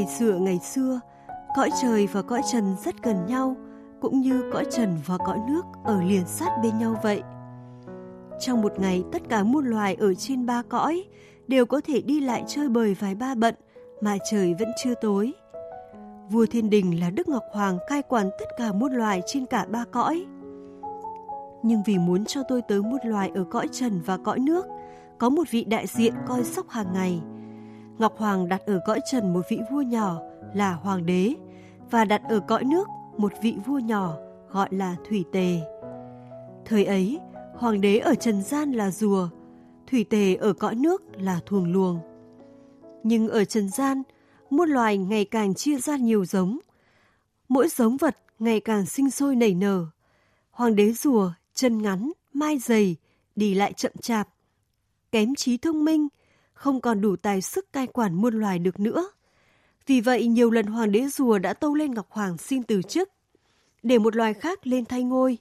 Ngày xưa ngày xưa, cõi trời và cõi trần rất gần nhau, cũng như cõi trần và cõi nước ở liền sát bên nhau vậy. Trong một ngày, tất cả muôn loài ở trên ba cõi đều có thể đi lại chơi bời vài ba bận mà trời vẫn chưa tối. Vua Thiên Đình là Đức Ngọc Hoàng cai quản tất cả muôn loài trên cả ba cõi. Nhưng vì muốn cho tôi tới muôn loài ở cõi trần và cõi nước, có một vị đại diện coi sóc hàng ngày. Ngọc Hoàng đặt ở cõi trần một vị vua nhỏ là Hoàng đế và đặt ở cõi nước một vị vua nhỏ gọi là Thủy Tề. Thời ấy, Hoàng đế ở trần gian là rùa, Thủy Tề ở cõi nước là thuồng luồng. Nhưng ở trần gian, muôn loài ngày càng chia ra nhiều giống. Mỗi giống vật ngày càng sinh sôi nảy nở. Hoàng đế rùa, chân ngắn, mai dày, đi lại chậm chạp, kém trí thông minh, không còn đủ tài sức cai quản muôn loài được nữa. Vì vậy, nhiều lần hoàng đế rùa đã tâu lên Ngọc Hoàng xin từ chức, để một loài khác lên thay ngôi.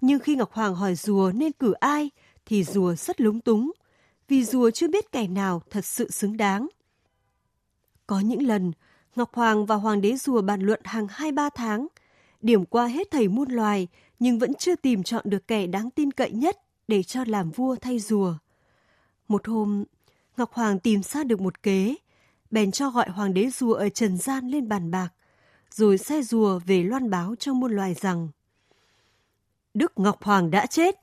Nhưng khi Ngọc Hoàng hỏi rùa nên cử ai, thì rùa rất lúng túng, vì rùa chưa biết kẻ nào thật sự xứng đáng. Có những lần, Ngọc Hoàng và Hoàng đế rùa bàn luận hàng hai ba tháng, điểm qua hết thầy muôn loài nhưng vẫn chưa tìm chọn được kẻ đáng tin cậy nhất để cho làm vua thay rùa. Một hôm, Ngọc Hoàng tìm ra được một kế, bèn cho gọi hoàng đế rùa ở trần gian lên bàn bạc, rồi xe rùa về loan báo cho muôn loài rằng Đức Ngọc Hoàng đã chết.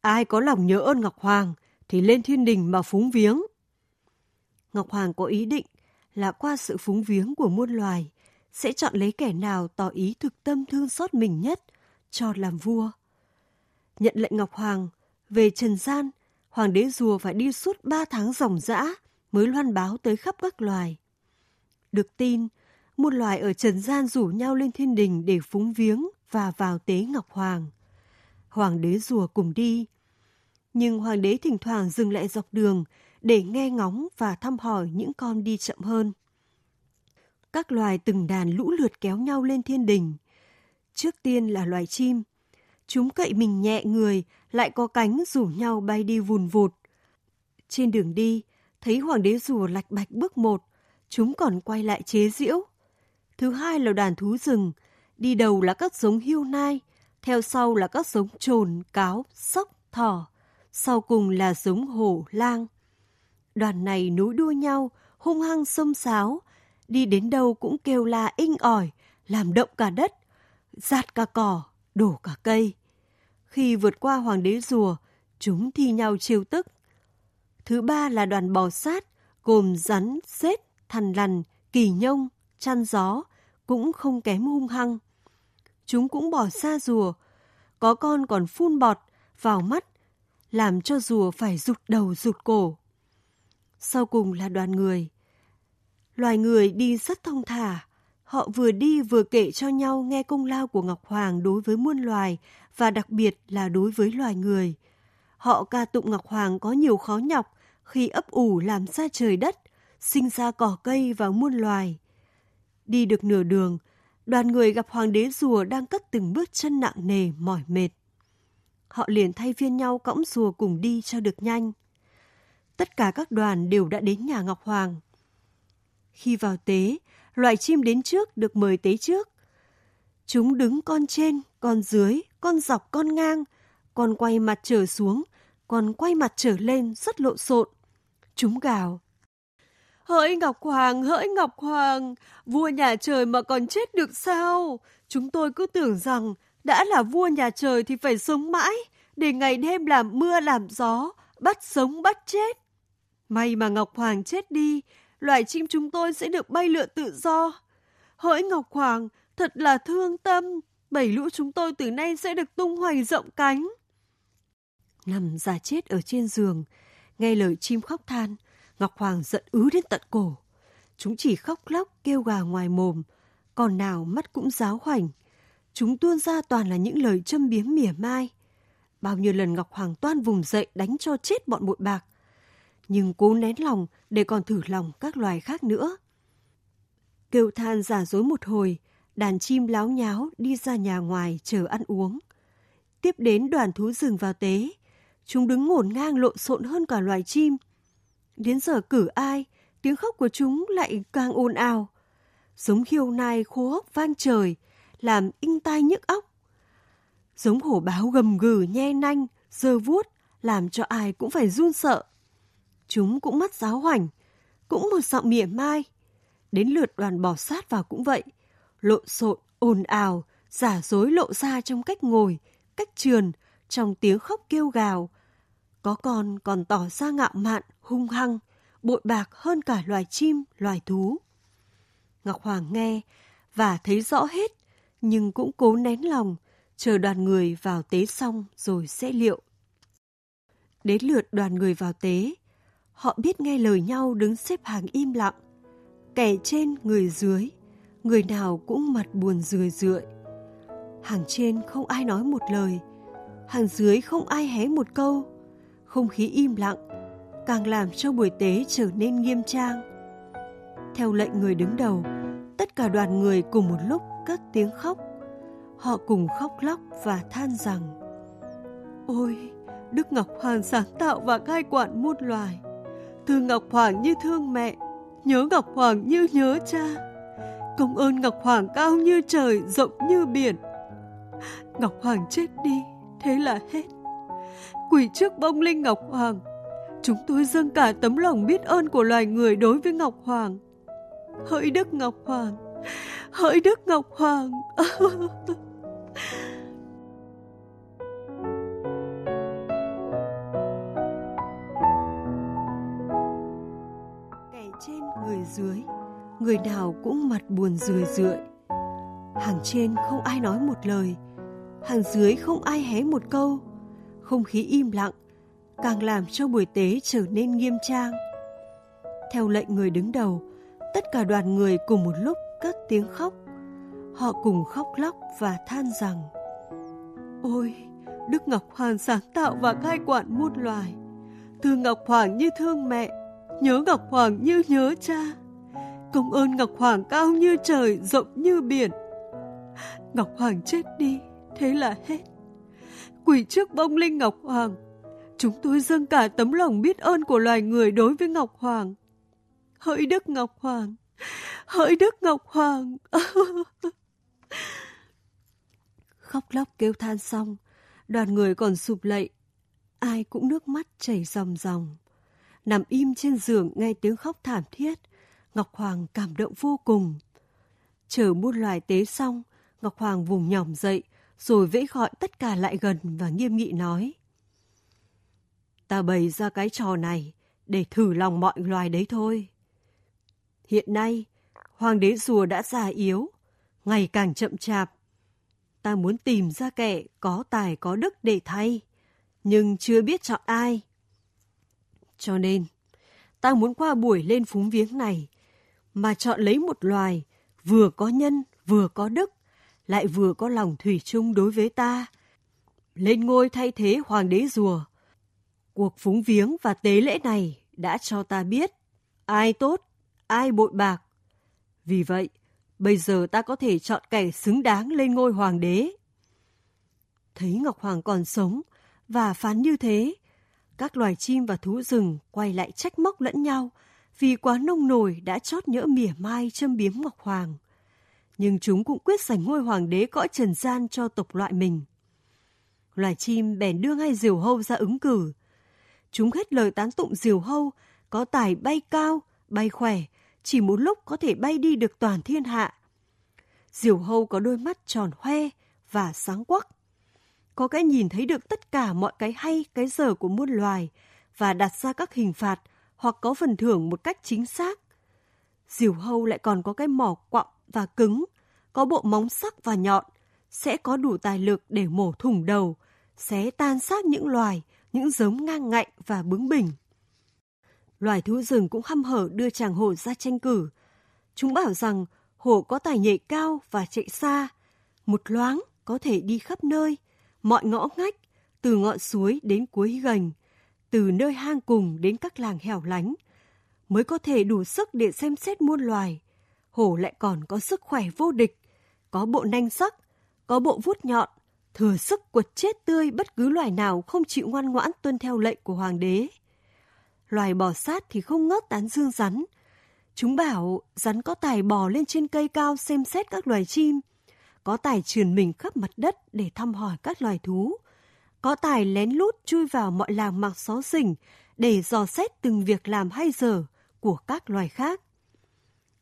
Ai có lòng nhớ ơn Ngọc Hoàng thì lên thiên đình mà phúng viếng. Ngọc Hoàng có ý định là qua sự phúng viếng của muôn loài sẽ chọn lấy kẻ nào tỏ ý thực tâm thương xót mình nhất cho làm vua. Nhận lệnh Ngọc Hoàng, về Trần Gian, Hoàng đế rùa phải đi suốt ba tháng ròng rã mới loan báo tới khắp các loài. Được tin, muôn loài ở Trần Gian rủ nhau lên thiên đình để phúng viếng và vào tế Ngọc Hoàng. Hoàng đế rùa cùng đi. Nhưng hoàng đế thỉnh thoảng dừng lại dọc đường để nghe ngóng và thăm hỏi những con đi chậm hơn. Các loài từng đàn lũ lượt kéo nhau lên thiên đình. Trước tiên là loài chim. Chúng cậy mình nhẹ người, lại có cánh rủ nhau bay đi vùn vụt. Trên đường đi, thấy hoàng đế rùa lạch bạch bước một, chúng còn quay lại chế giễu. Thứ hai là đàn thú rừng, đi đầu là các giống hươu nai, theo sau là các giống trồn, cáo, sóc, thỏ, sau cùng là giống hổ, lang. Đoàn này nối đuôi nhau, hung hăng xông xáo, đi đến đâu cũng kêu la inh ỏi, làm động cả đất, giạt cả cỏ, đổ cả cây. Khi vượt qua hoàng đế rùa, chúng thi nhau chiêu tức. Thứ ba là đoàn bò sát, gồm rắn, xếp, thằn lằn, kỳ nhông, chăn gió, cũng không kém hung hăng. Chúng cũng bỏ xa rùa, có con còn phun bọt vào mắt, làm cho rùa phải rụt đầu rụt cổ. Sau cùng là đoàn người. Loài người đi rất thông thả, họ vừa đi vừa kể cho nhau nghe công lao của Ngọc Hoàng đối với muôn loài và đặc biệt là đối với loài người. Họ ca tụng Ngọc Hoàng có nhiều khó nhọc khi ấp ủ làm ra trời đất, sinh ra cỏ cây và muôn loài. Đi được nửa đường, đoàn người gặp hoàng đế rùa đang cất từng bước chân nặng nề, mỏi mệt. Họ liền thay phiên nhau cõng rùa cùng đi cho được nhanh. Tất cả các đoàn đều đã đến nhà Ngọc Hoàng. Khi vào tế, loài chim đến trước được mời tế trước. Chúng đứng con trên, con dưới, con dọc, con ngang, con quay mặt trở xuống, con quay mặt trở lên rất lộn xộn. Chúng gào. Hỡi Ngọc Hoàng, hỡi Ngọc Hoàng, vua nhà trời mà còn chết được sao? Chúng tôi cứ tưởng rằng đã là vua nhà trời thì phải sống mãi, để ngày đêm làm mưa làm gió, bắt sống bắt chết. May mà Ngọc Hoàng chết đi, loài chim chúng tôi sẽ được bay lượn tự do. Hỡi Ngọc Hoàng, thật là thương tâm, bảy lũ chúng tôi từ nay sẽ được tung hoành rộng cánh. Nằm già chết ở trên giường, nghe lời chim khóc than, Ngọc Hoàng giận ứ đến tận cổ. Chúng chỉ khóc lóc kêu gà ngoài mồm, còn nào mắt cũng giáo hoành. Chúng tuôn ra toàn là những lời châm biếm mỉa mai. Bao nhiêu lần Ngọc Hoàng toan vùng dậy đánh cho chết bọn bụi bạc. Nhưng cố nén lòng để còn thử lòng các loài khác nữa. Kêu than giả dối một hồi, đàn chim láo nháo đi ra nhà ngoài chờ ăn uống. Tiếp đến đoàn thú rừng vào tế, chúng đứng ngổn ngang lộn xộn hơn cả loài chim. Đến giờ cử ai, tiếng khóc của chúng lại càng ồn ào. giống hiêu nai khô hốc vang trời, làm inh tai nhức óc. Giống hổ báo gầm gừ nhe nanh, dơ vuốt, làm cho ai cũng phải run sợ. Chúng cũng mắt giáo hoành, cũng một giọng mỉa mai. Đến lượt đoàn bò sát vào cũng vậy, lộn xộn, ồn ào, giả dối lộ ra trong cách ngồi, cách trườn, trong tiếng khóc kêu gào. Có con còn tỏ ra ngạo mạn, hung hăng, bội bạc hơn cả loài chim, loài thú. Ngọc Hoàng nghe và thấy rõ hết, nhưng cũng cố nén lòng, chờ đoàn người vào tế xong rồi sẽ liệu. Đến lượt đoàn người vào tế, họ biết nghe lời nhau đứng xếp hàng im lặng, kẻ trên người dưới, người nào cũng mặt buồn rười rượi. Hàng trên không ai nói một lời, hàng dưới không ai hé một câu. Không khí im lặng, càng làm cho buổi tế trở nên nghiêm trang. Theo lệnh người đứng đầu, tất cả đoàn người cùng một lúc cất tiếng khóc. Họ cùng khóc lóc và than rằng Ôi, Đức Ngọc Hoàng sáng tạo và cai quản muôn loài. Thương Ngọc Hoàng như thương mẹ, nhớ Ngọc Hoàng như nhớ cha. Công ơn Ngọc Hoàng cao như trời, rộng như biển. Ngọc Hoàng chết đi, thế là hết. Quỷ trước bông linh Ngọc Hoàng, chúng tôi dâng cả tấm lòng biết ơn của loài người đối với Ngọc Hoàng. Hỡi Đức Ngọc Hoàng, hỡi Đức Ngọc Hoàng. người dưới, người nào cũng mặt buồn rười rượi. Hàng trên không ai nói một lời, hàng dưới không ai hé một câu. Không khí im lặng, càng làm cho buổi tế trở nên nghiêm trang. Theo lệnh người đứng đầu, tất cả đoàn người cùng một lúc cất tiếng khóc. Họ cùng khóc lóc và than rằng Ôi, Đức Ngọc Hoàng sáng tạo và cai quản muôn loài. Thương Ngọc Hoàng như thương mẹ, nhớ Ngọc Hoàng như nhớ cha. Công ơn Ngọc Hoàng cao như trời, rộng như biển. Ngọc Hoàng chết đi, thế là hết. Quỷ trước bông linh Ngọc Hoàng, chúng tôi dâng cả tấm lòng biết ơn của loài người đối với Ngọc Hoàng. Hỡi Đức Ngọc Hoàng, hỡi Đức Ngọc Hoàng. Khóc lóc kêu than xong, đoàn người còn sụp lạy. Ai cũng nước mắt chảy ròng ròng. Nằm im trên giường nghe tiếng khóc thảm thiết, Ngọc Hoàng cảm động vô cùng. Chờ muôn loài tế xong, Ngọc Hoàng vùng nhỏm dậy, rồi vẫy gọi tất cả lại gần và nghiêm nghị nói. Ta bày ra cái trò này để thử lòng mọi loài đấy thôi. Hiện nay, hoàng đế rùa đã già yếu, ngày càng chậm chạp. Ta muốn tìm ra kẻ có tài có đức để thay, nhưng chưa biết chọn ai. Cho nên, ta muốn qua buổi lên phúng viếng này, mà chọn lấy một loài vừa có nhân vừa có đức, lại vừa có lòng thủy chung đối với ta. Lên ngôi thay thế hoàng đế rùa. Cuộc phúng viếng và tế lễ này đã cho ta biết ai tốt, ai bội bạc. Vì vậy, bây giờ ta có thể chọn kẻ xứng đáng lên ngôi hoàng đế. Thấy Ngọc Hoàng còn sống và phán như thế, các loài chim và thú rừng quay lại trách móc lẫn nhau vì quá nông nổi đã chót nhỡ mỉa mai châm biếm Ngọc Hoàng nhưng chúng cũng quyết giành ngôi hoàng đế cõi trần gian cho tộc loại mình. Loài chim bèn đưa ngay diều hâu ra ứng cử. Chúng hết lời tán tụng diều hâu, có tài bay cao, bay khỏe, chỉ một lúc có thể bay đi được toàn thiên hạ. Diều hâu có đôi mắt tròn hoe và sáng quắc. Có cái nhìn thấy được tất cả mọi cái hay, cái dở của muôn loài và đặt ra các hình phạt hoặc có phần thưởng một cách chính xác. Diều hâu lại còn có cái mỏ quặng và cứng, có bộ móng sắc và nhọn, sẽ có đủ tài lực để mổ thủng đầu, xé tan xác những loài, những giống ngang ngạnh và bướng bỉnh. Loài thú rừng cũng hăm hở đưa chàng hổ ra tranh cử. Chúng bảo rằng hổ có tài nhảy cao và chạy xa, một loáng có thể đi khắp nơi, mọi ngõ ngách, từ ngọn suối đến cuối gành, từ nơi hang cùng đến các làng hẻo lánh, mới có thể đủ sức để xem xét muôn loài. Hổ lại còn có sức khỏe vô địch, có bộ nanh sắc, có bộ vuốt nhọn, thừa sức quật chết tươi bất cứ loài nào không chịu ngoan ngoãn tuân theo lệnh của hoàng đế. Loài bò sát thì không ngớt tán dương rắn, Chúng bảo rắn có tài bò lên trên cây cao xem xét các loài chim, có tài trườn mình khắp mặt đất để thăm hỏi các loài thú, có tài lén lút chui vào mọi làng mạc xó xỉnh để dò xét từng việc làm hay dở của các loài khác.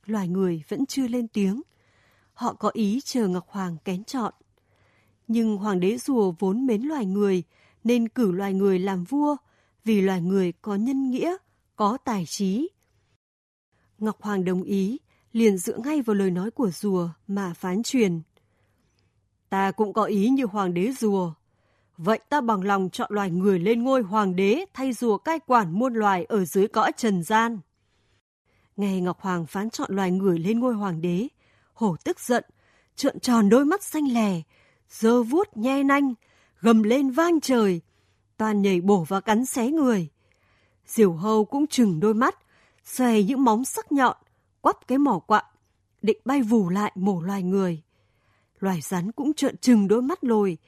Loài người vẫn chưa lên tiếng. Họ có ý chờ Ngọc Hoàng kén chọn. Nhưng Hoàng đế rùa vốn mến loài người nên cử loài người làm vua vì loài người có nhân nghĩa, có tài trí. Ngọc Hoàng đồng ý, liền dựa ngay vào lời nói của rùa mà phán truyền. Ta cũng có ý như hoàng đế rùa. Vậy ta bằng lòng chọn loài người lên ngôi hoàng đế thay rùa cai quản muôn loài ở dưới cõi trần gian. Nghe Ngọc Hoàng phán chọn loài người lên ngôi hoàng đế, hổ tức giận, trợn tròn đôi mắt xanh lè, dơ vuốt nhe nanh, gầm lên vang trời, toàn nhảy bổ và cắn xé người. Diều hâu cũng chừng đôi mắt, xòe những móng sắc nhọn, quắp cái mỏ quặng, định bay vù lại mổ loài người. Loài rắn cũng trợn trừng đôi mắt lồi,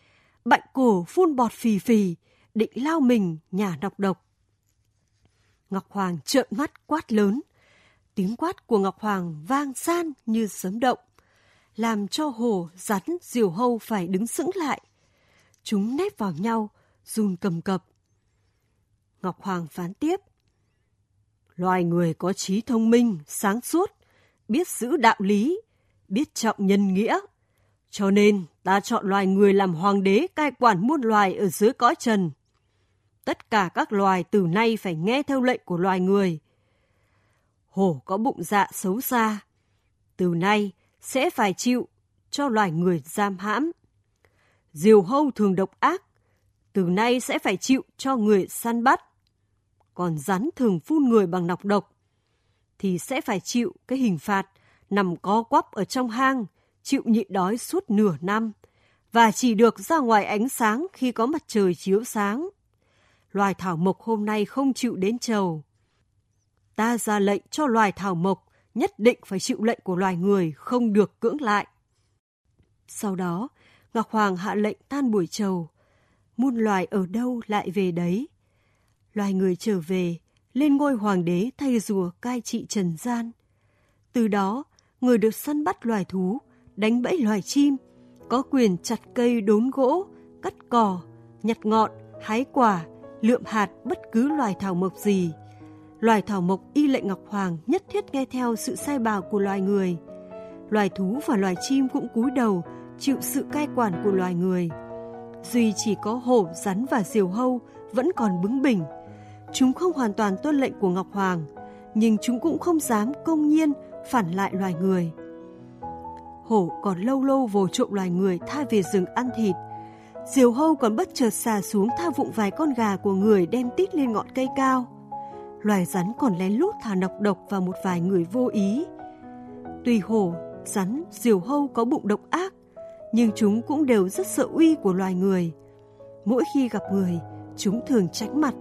bạnh cổ phun bọt phì phì, định lao mình nhà nọc độc. Ngọc Hoàng trợn mắt quát lớn. Tiếng quát của Ngọc Hoàng vang san như sấm động, làm cho hồ rắn diều hâu phải đứng sững lại. Chúng nép vào nhau, run cầm cập. Ngọc Hoàng phán tiếp. Loài người có trí thông minh, sáng suốt, biết giữ đạo lý, biết trọng nhân nghĩa. Cho nên ta chọn loài người làm hoàng đế cai quản muôn loài ở dưới cõi trần. Tất cả các loài từ nay phải nghe theo lệnh của loài người. Hổ có bụng dạ xấu xa. Từ nay sẽ phải chịu cho loài người giam hãm. Diều hâu thường độc ác. Từ nay sẽ phải chịu cho người săn bắt còn rắn thường phun người bằng nọc độc, thì sẽ phải chịu cái hình phạt nằm co quắp ở trong hang, chịu nhịn đói suốt nửa năm và chỉ được ra ngoài ánh sáng khi có mặt trời chiếu sáng. Loài thảo mộc hôm nay không chịu đến trầu. Ta ra lệnh cho loài thảo mộc nhất định phải chịu lệnh của loài người không được cưỡng lại. Sau đó, Ngọc Hoàng hạ lệnh tan buổi trầu. Muôn loài ở đâu lại về đấy loài người trở về, lên ngôi hoàng đế thay rùa cai trị trần gian. Từ đó, người được săn bắt loài thú, đánh bẫy loài chim, có quyền chặt cây đốn gỗ, cắt cỏ, nhặt ngọn, hái quả, lượm hạt bất cứ loài thảo mộc gì. Loài thảo mộc y lệnh Ngọc Hoàng nhất thiết nghe theo sự sai bảo của loài người. Loài thú và loài chim cũng cúi đầu chịu sự cai quản của loài người. Duy chỉ có hổ, rắn và diều hâu vẫn còn bướng bỉnh, Chúng không hoàn toàn tuân lệnh của Ngọc Hoàng, nhưng chúng cũng không dám công nhiên phản lại loài người. Hổ còn lâu lâu vồ trộm loài người tha về rừng ăn thịt. Diều hâu còn bất chợt xà xuống tha vụng vài con gà của người đem tít lên ngọn cây cao. Loài rắn còn lén lút thả nọc độc vào một vài người vô ý. Tuy hổ, rắn, diều hâu có bụng độc ác, nhưng chúng cũng đều rất sợ uy của loài người. Mỗi khi gặp người, chúng thường tránh mặt